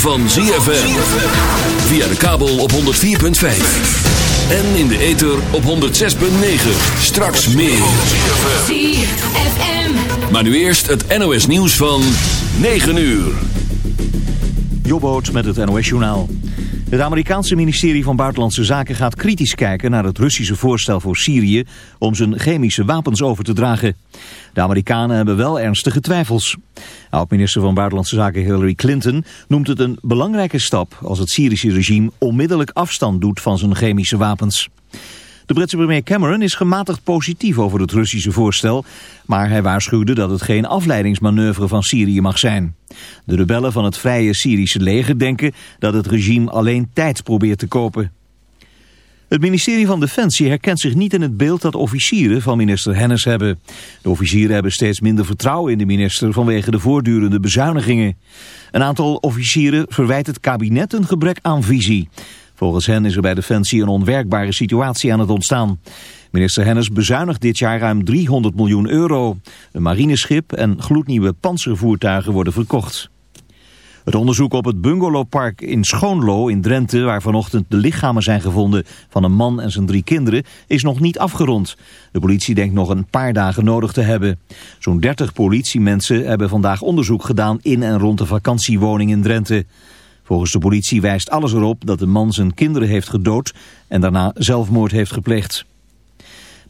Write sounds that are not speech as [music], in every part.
van ZFM. Via de kabel op 104.5. En in de ether op 106.9. Straks meer. ZFM. Maar nu eerst het NOS nieuws van 9 uur. Jobboot met het NOS-journaal. Het Amerikaanse ministerie van Buitenlandse Zaken gaat kritisch kijken naar het Russische voorstel voor Syrië om zijn chemische wapens over te dragen. De Amerikanen hebben wel ernstige twijfels. Oud-minister van Buitenlandse Zaken Hillary Clinton noemt het een belangrijke stap als het Syrische regime onmiddellijk afstand doet van zijn chemische wapens. De Britse premier Cameron is gematigd positief over het Russische voorstel, maar hij waarschuwde dat het geen afleidingsmanoeuvre van Syrië mag zijn. De rebellen van het vrije Syrische leger denken dat het regime alleen tijd probeert te kopen. Het ministerie van Defensie herkent zich niet in het beeld dat officieren van minister Hennis hebben. De officieren hebben steeds minder vertrouwen in de minister vanwege de voortdurende bezuinigingen. Een aantal officieren verwijt het kabinet een gebrek aan visie. Volgens hen is er bij Defensie een onwerkbare situatie aan het ontstaan. Minister Hennis bezuinigt dit jaar ruim 300 miljoen euro. Een marineschip en gloednieuwe panzervoertuigen worden verkocht. Het onderzoek op het bungalowpark in Schoonlo in Drenthe... waar vanochtend de lichamen zijn gevonden van een man en zijn drie kinderen... is nog niet afgerond. De politie denkt nog een paar dagen nodig te hebben. Zo'n 30 politiemensen hebben vandaag onderzoek gedaan... in en rond de vakantiewoning in Drenthe. Volgens de politie wijst alles erop dat de man zijn kinderen heeft gedood... en daarna zelfmoord heeft gepleegd.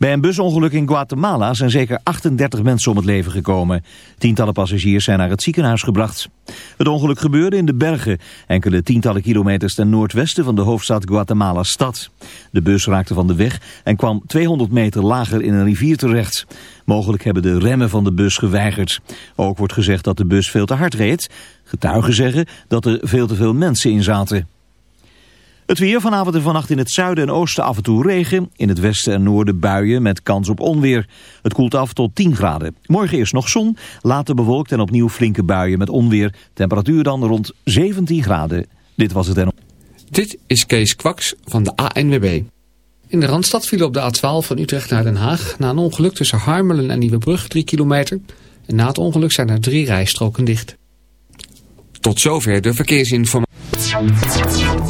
Bij een busongeluk in Guatemala zijn zeker 38 mensen om het leven gekomen. Tientallen passagiers zijn naar het ziekenhuis gebracht. Het ongeluk gebeurde in de bergen, enkele tientallen kilometers ten noordwesten van de hoofdstad Guatemala-stad. De bus raakte van de weg en kwam 200 meter lager in een rivier terecht. Mogelijk hebben de remmen van de bus geweigerd. Ook wordt gezegd dat de bus veel te hard reed. Getuigen zeggen dat er veel te veel mensen in zaten. Het weer vanavond en vannacht in het zuiden en oosten af en toe regen. In het westen en noorden buien met kans op onweer. Het koelt af tot 10 graden. Morgen eerst nog zon, later bewolkt en opnieuw flinke buien met onweer. Temperatuur dan rond 17 graden. Dit was het en... Dit is Kees Kwaks van de ANWB. In de Randstad viel op de A12 van Utrecht naar Den Haag... na een ongeluk tussen Harmelen en Nieuwebrug 3 kilometer. En na het ongeluk zijn er drie rijstroken dicht. Tot zover de verkeersinformatie.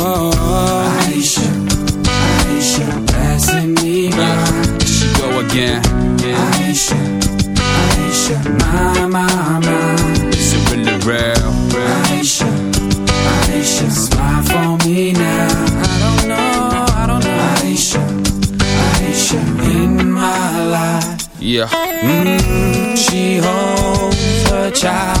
She go again. Aisha, Aisha, my, my, my. Is it really real? Aisha, Aisha, smile for me now. I don't know, I don't know. Aisha, Aisha, in my life. Yeah. Mm, she holds her child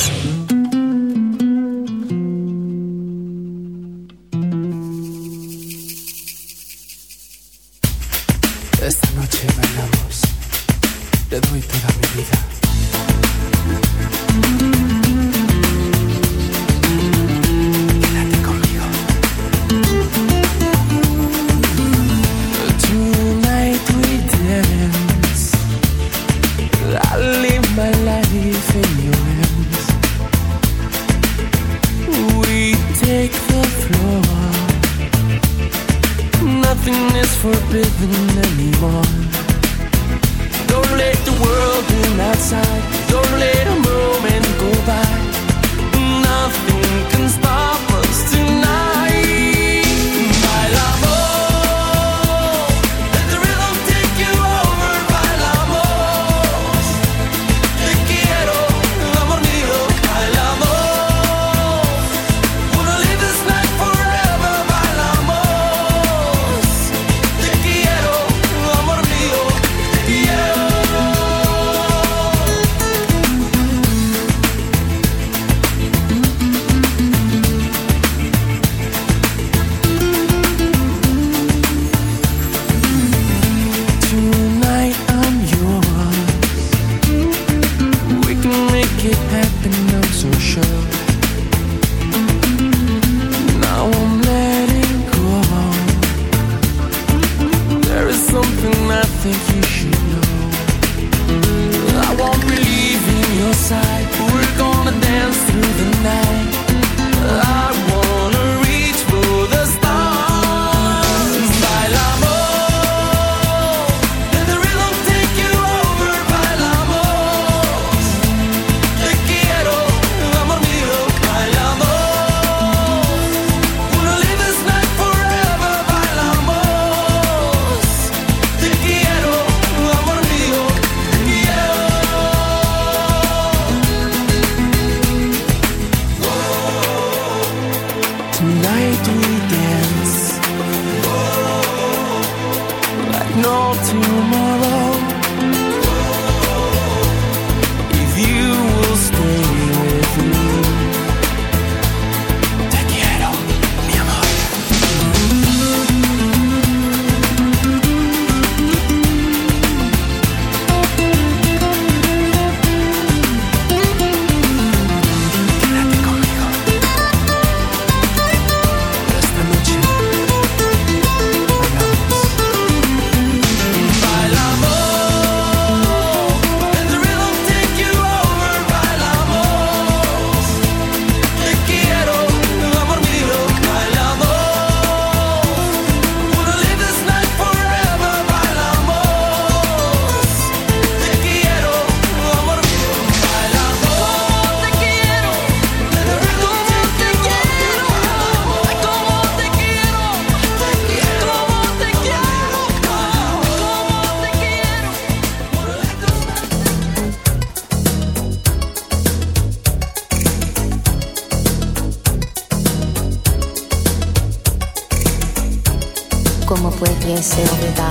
Pudiese olvidar?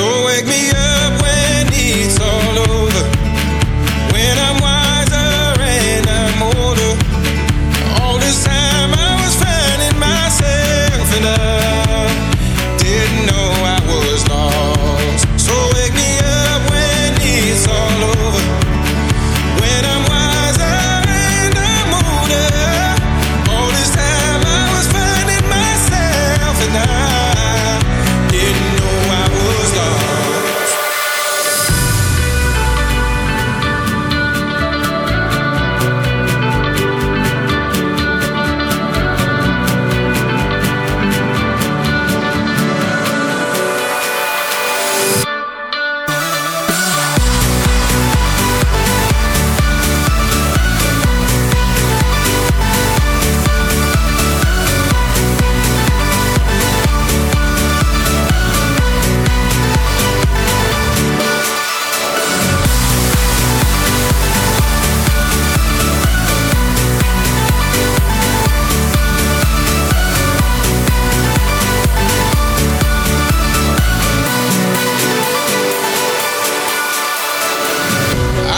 So wake me up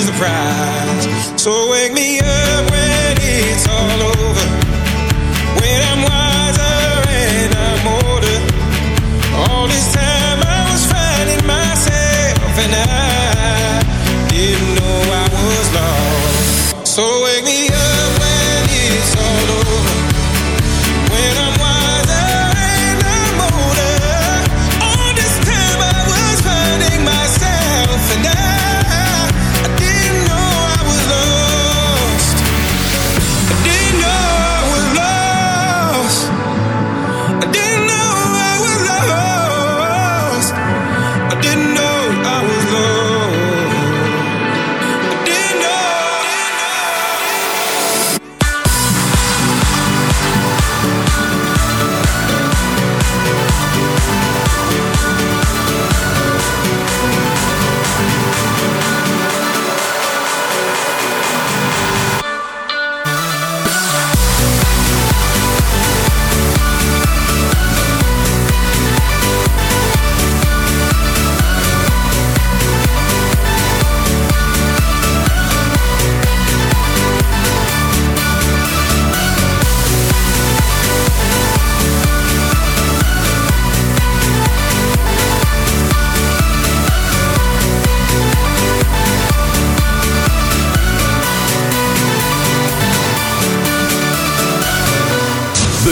is the prize. So wake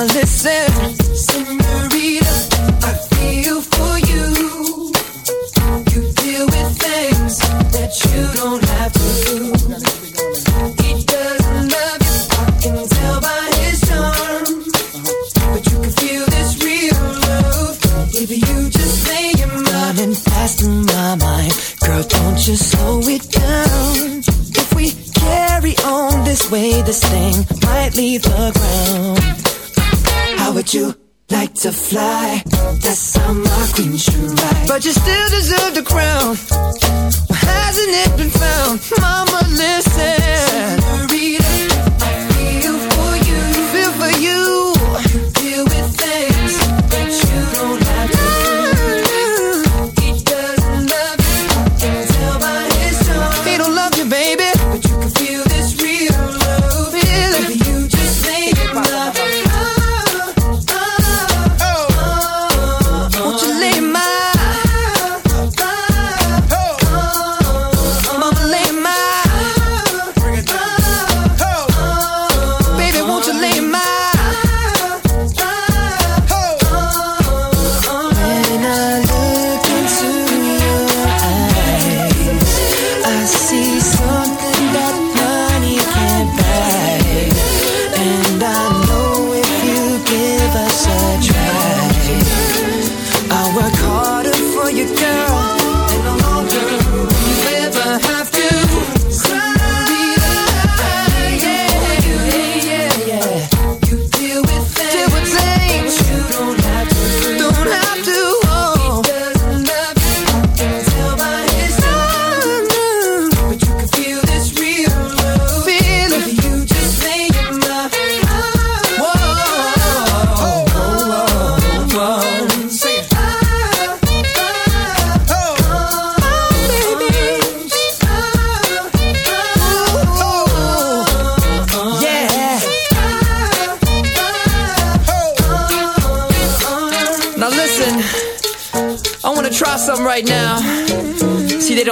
I'ma listen.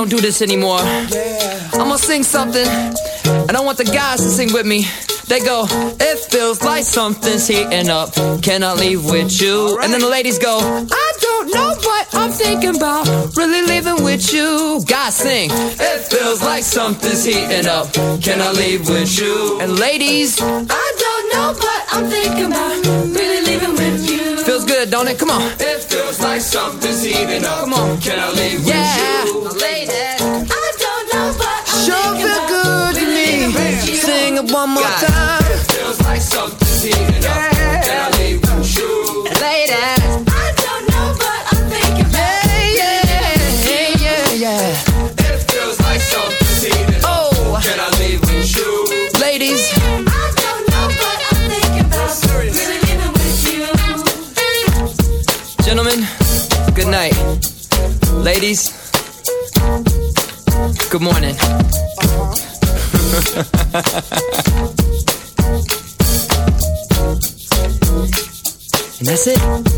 Don't do this anymore. I'm gonna sing something, and I want the guys to sing with me. They go, it feels like something's heating up. Can I leave with you? And then the ladies go, I don't know what I'm thinking about. Really leaving with you. Guys sing, it feels like something's heating up. Can I leave with you? And ladies, I don't know what I'm thinking about. Really leaving with you. Feels good, don't it? Come on. It feels like something's heating up. Come on. Can I leave yeah. with you? One more time. It feels like something's heating up. Can I leave with you? Ladies, I don't know what I'm thinking about. Yeah, yeah, yeah, yeah. It feels like something's heating up. Oh, can I leave with you? Ladies, I don't know what I'm thinking about. Really living with you. Gentlemen, good night. Ladies, good morning. Uh-huh. and [laughs] that's it.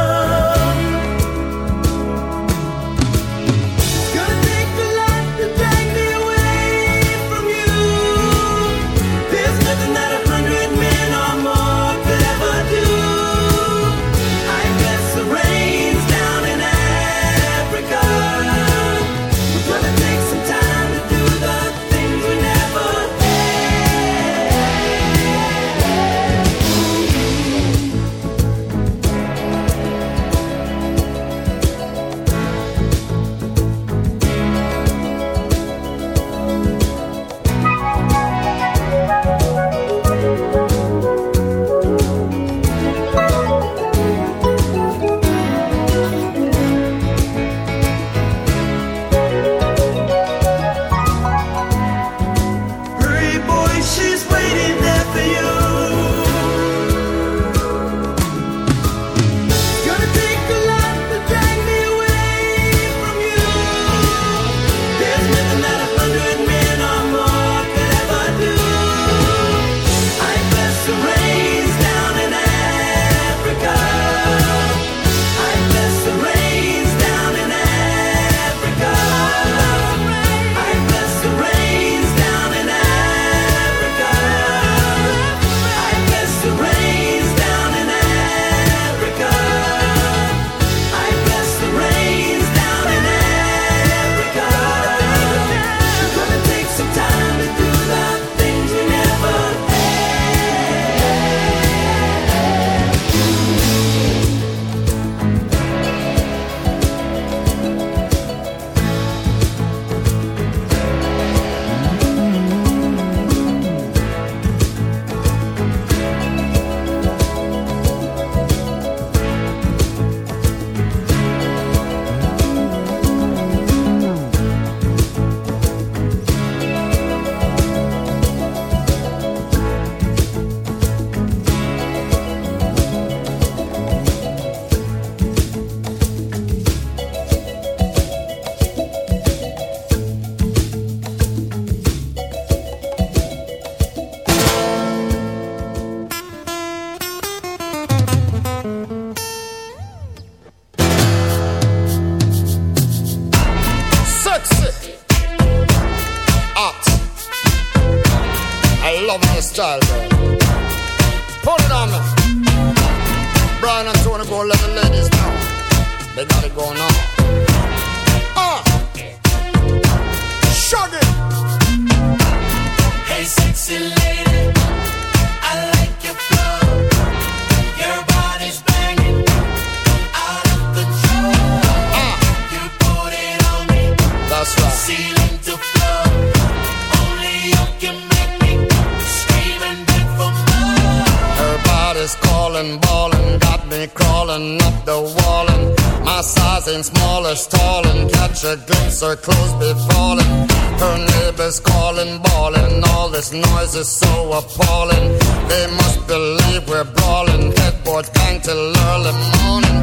Believe we're brawling. Headboard bang till early morning.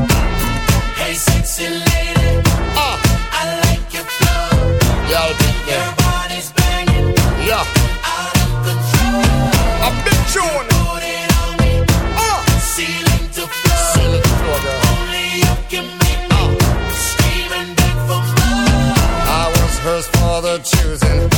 Hey, sexy lady, Ah, I like your flow. yeah, I'll be Your body's banging, Yeah, out of control. a big tune. Put it on me, Ah, ceiling to floor. seal it floor, girl. Only you can make me scream and beg for more. I was hers for the choosing.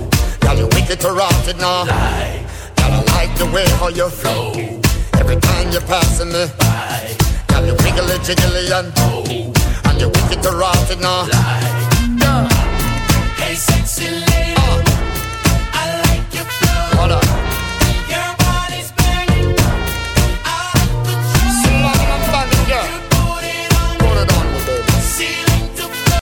Girl, you wicked to rot it now. Lie. Girl, I like the way how you flow. Every time you're passing me by. Girl, you wiggly jiggly and oh, and you wicked to rot it now. Lie. Hey, sexy